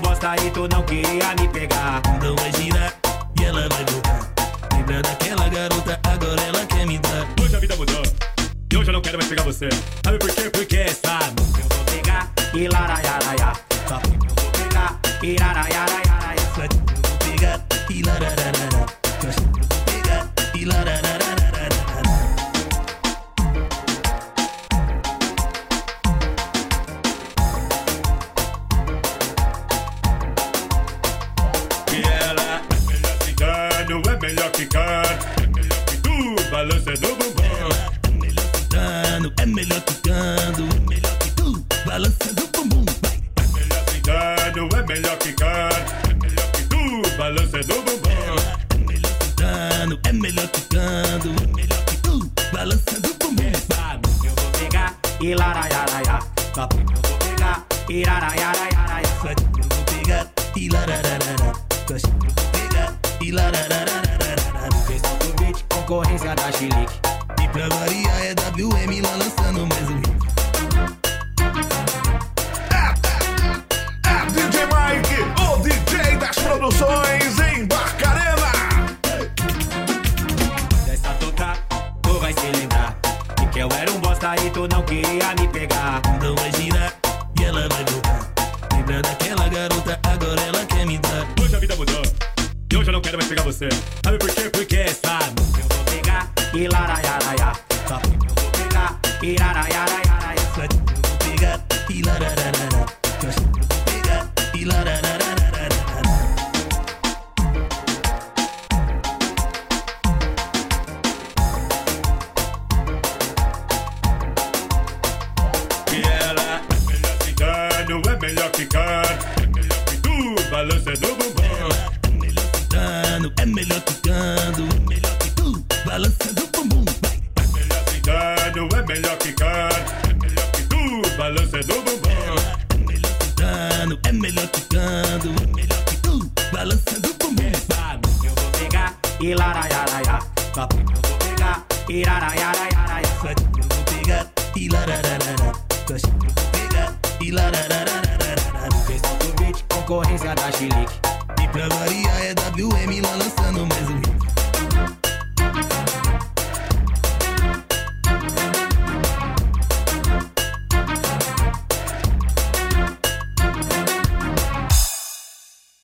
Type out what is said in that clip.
bosta e tu não queria me pegar. Então vai girar e ela vai voltar. Lembra daquela garota, agora ela quer me dar. Hoje a vida mudou. E hoje eu não quero mais pegar você. Sabe por quê? Porque sabe. Eu vou pegar e laraiaraia. Papo, Eu vou pegar e laraiaraia. eu vou pegar e larararara. Ficando, é melhor ficando, é melhor que tu, balançando o bumbum. Vai. É melhor ficando, é melhor ficar. É melhor que tu, balança do bumbum. É melhor ficando, é melhor ficando, é melhor que tu, balançando o bumbum. Sabe? Eu vou pegar e laraiaraia. Papo, Eu vou pegar e laraiaraia. eu vou pegar e larararara. Eu vou pegar e larararara. Questão do beat, concorrência da chilique. E pra variar é WM lá lançando mais um hit. É DJ Mike, o DJ das produções em Barcarena. Dessa tocar, tu vai se lembrar. De que eu era um bosta e tu não queria me pegar. Então vai girar e ela vai voltar. Lembra daquela garota, agora ela quer me dar. Hoje a vida mudou. E hoje eu não quero mais pegar você. Sabe por quê? Porque sabe. Eu vou pegar e laraiaraia. Papo, Eu vou pegar e laraiaraia. eu vou pegar e larararara. Eu vou pegar e larararara. E ela é melhor ficando, é melhor ficar. É melhor que tu, balança do bumbum. É melhor é melhor ficando, é melhor que balança do bumbum. É melhor ficando, é melhor ficando, é melhor que tu, balançando o bumbum. Sabe? Eu vou pegar e laraiaraia. Papo, Eu vou pegar e laraiaraia. eu vou pegar e larararara. Eu vou pegar e larararara. Questão do beat, concorrência da chilique. E pra variar é WM lá lançando mais um hit.